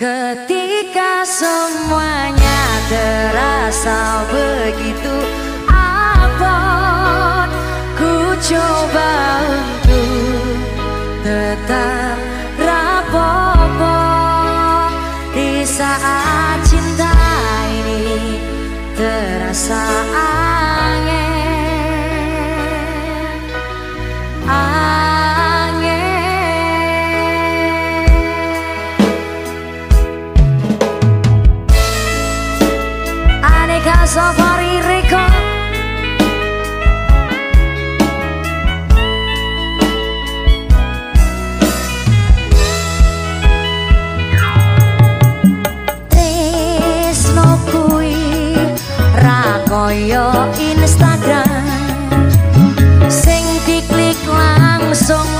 Ketika semuanya Safari Record Tresno kui rakoyo Instagram. Sing diklik langsung